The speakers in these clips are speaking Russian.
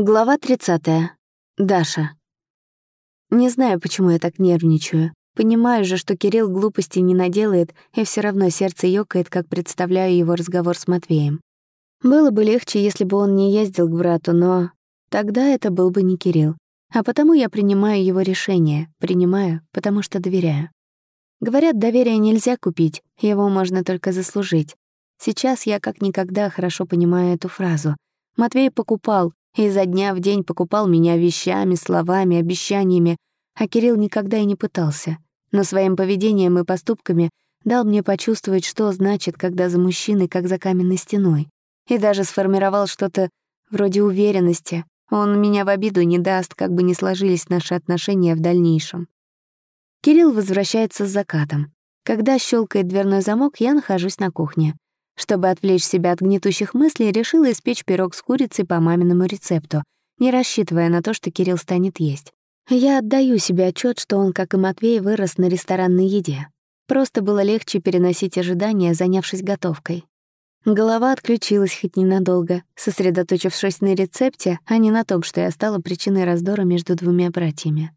Глава 30. Даша. Не знаю, почему я так нервничаю. Понимаю же, что Кирилл глупости не наделает, и все равно сердце ёкает, как представляю его разговор с Матвеем. Было бы легче, если бы он не ездил к брату, но тогда это был бы не Кирилл. А потому я принимаю его решение, принимаю, потому что доверяю. Говорят, доверие нельзя купить, его можно только заслужить. Сейчас я как никогда хорошо понимаю эту фразу. Матвей покупал, изо дня в день покупал меня вещами, словами, обещаниями, а Кирилл никогда и не пытался. Но своим поведением и поступками дал мне почувствовать, что значит, когда за мужчиной, как за каменной стеной. И даже сформировал что-то вроде уверенности. Он меня в обиду не даст, как бы ни сложились наши отношения в дальнейшем. Кирилл возвращается с закатом. Когда щелкает дверной замок, я нахожусь на кухне. Чтобы отвлечь себя от гнетущих мыслей, решила испечь пирог с курицей по маминому рецепту, не рассчитывая на то, что Кирилл станет есть. Я отдаю себе отчет, что он, как и Матвей, вырос на ресторанной еде. Просто было легче переносить ожидания, занявшись готовкой. Голова отключилась хоть ненадолго, сосредоточившись на рецепте, а не на том, что я стала причиной раздора между двумя братьями.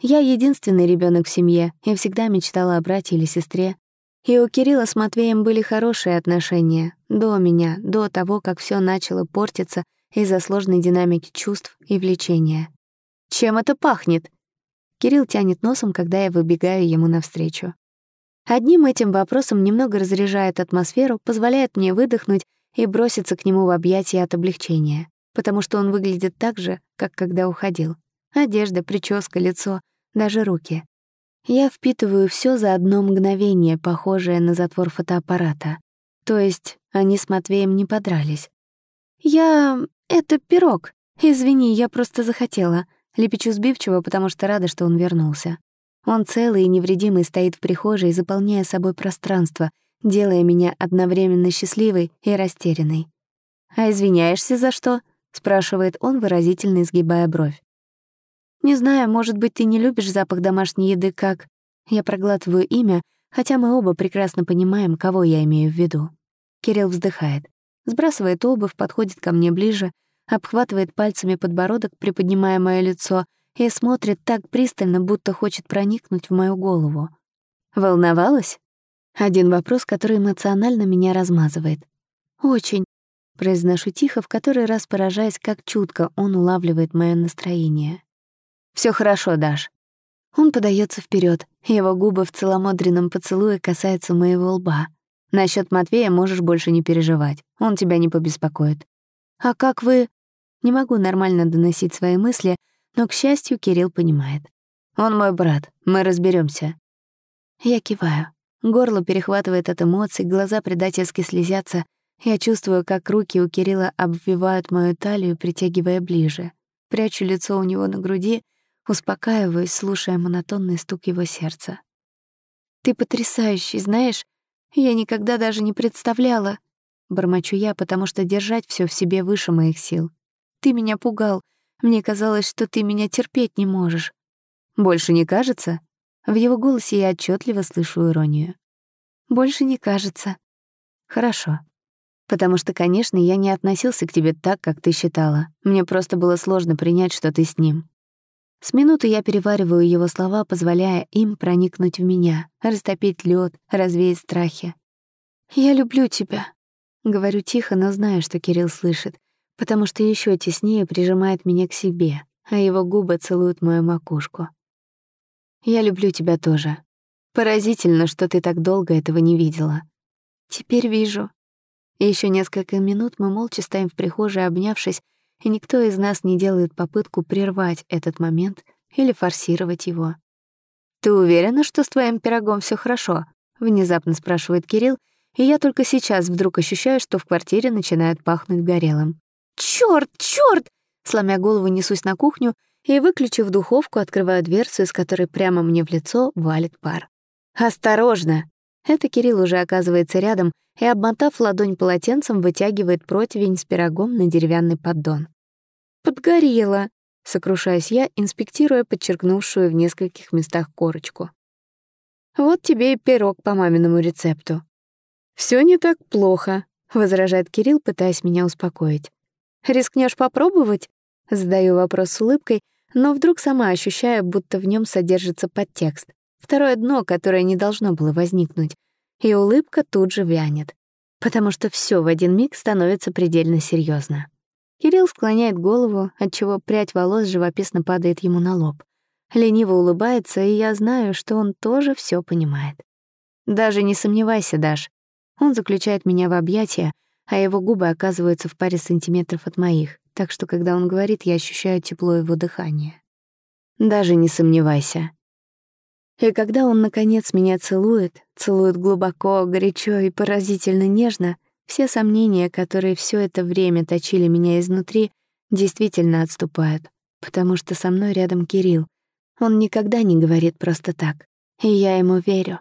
Я единственный ребенок в семье и всегда мечтала о брате или сестре, и у Кирилла с Матвеем были хорошие отношения до меня, до того, как все начало портиться из-за сложной динамики чувств и влечения. «Чем это пахнет?» Кирилл тянет носом, когда я выбегаю ему навстречу. Одним этим вопросом немного разряжает атмосферу, позволяет мне выдохнуть и броситься к нему в объятия от облегчения, потому что он выглядит так же, как когда уходил. Одежда, прическа, лицо, даже руки. Я впитываю все за одно мгновение, похожее на затвор фотоаппарата. То есть они с Матвеем не подрались. «Я... это пирог. Извини, я просто захотела». Лепечу сбивчиво, потому что рада, что он вернулся. Он целый и невредимый стоит в прихожей, заполняя собой пространство, делая меня одновременно счастливой и растерянной. «А извиняешься за что?» — спрашивает он, выразительно изгибая бровь. Не знаю, может быть, ты не любишь запах домашней еды как... Я проглатываю имя, хотя мы оба прекрасно понимаем, кого я имею в виду. Кирилл вздыхает, сбрасывает обувь, подходит ко мне ближе, обхватывает пальцами подбородок, приподнимая моё лицо, и смотрит так пристально, будто хочет проникнуть в мою голову. Волновалась? Один вопрос, который эмоционально меня размазывает. «Очень», — произношу тихо, в который раз поражаясь, как чутко он улавливает моё настроение. Все хорошо, Даш». Он подается вперед, его губы в целомудренном поцелуе касаются моего лба. Насчет Матвея можешь больше не переживать, он тебя не побеспокоит. «А как вы...» Не могу нормально доносить свои мысли, но, к счастью, Кирилл понимает. «Он мой брат, мы разберемся. Я киваю. Горло перехватывает от эмоций, глаза предательски слезятся. Я чувствую, как руки у Кирилла обвивают мою талию, притягивая ближе. Прячу лицо у него на груди успокаиваюсь, слушая монотонный стук его сердца. «Ты потрясающий, знаешь? Я никогда даже не представляла...» Бормочу я, потому что держать все в себе выше моих сил. «Ты меня пугал. Мне казалось, что ты меня терпеть не можешь». «Больше не кажется?» В его голосе я отчетливо слышу иронию. «Больше не кажется». «Хорошо. Потому что, конечно, я не относился к тебе так, как ты считала. Мне просто было сложно принять, что ты с ним. С минуты я перевариваю его слова, позволяя им проникнуть в меня, растопить лед, развеять страхи. «Я люблю тебя», — говорю тихо, но знаю, что Кирилл слышит, потому что еще теснее прижимает меня к себе, а его губы целуют мою макушку. «Я люблю тебя тоже. Поразительно, что ты так долго этого не видела. Теперь вижу». Еще несколько минут мы молча стоим в прихожей, обнявшись, и никто из нас не делает попытку прервать этот момент или форсировать его. «Ты уверена, что с твоим пирогом все хорошо?» — внезапно спрашивает Кирилл, и я только сейчас вдруг ощущаю, что в квартире начинает пахнуть горелым. «Чёрт, чёрт!» Сломя голову, несусь на кухню и, выключив духовку, открываю дверцу, из которой прямо мне в лицо валит пар. «Осторожно!» Это Кирилл уже оказывается рядом и, обмотав ладонь полотенцем, вытягивает противень с пирогом на деревянный поддон. «Подгорело», — сокрушаюсь я, инспектируя подчеркнувшую в нескольких местах корочку. «Вот тебе и пирог по маминому рецепту». Все не так плохо», — возражает Кирилл, пытаясь меня успокоить. Рискнешь попробовать?» Задаю вопрос с улыбкой, но вдруг сама ощущаю, будто в нем содержится подтекст. Второе дно, которое не должно было возникнуть. И улыбка тут же вянет. Потому что все в один миг становится предельно серьезно. Кирилл склоняет голову, отчего прядь волос живописно падает ему на лоб. Лениво улыбается, и я знаю, что он тоже все понимает. Даже не сомневайся, Даш. Он заключает меня в объятия, а его губы оказываются в паре сантиметров от моих, так что, когда он говорит, я ощущаю тепло его дыхания. Даже не сомневайся. И когда он, наконец, меня целует, целует глубоко, горячо и поразительно нежно, все сомнения, которые все это время точили меня изнутри, действительно отступают, потому что со мной рядом Кирилл. Он никогда не говорит просто так, и я ему верю.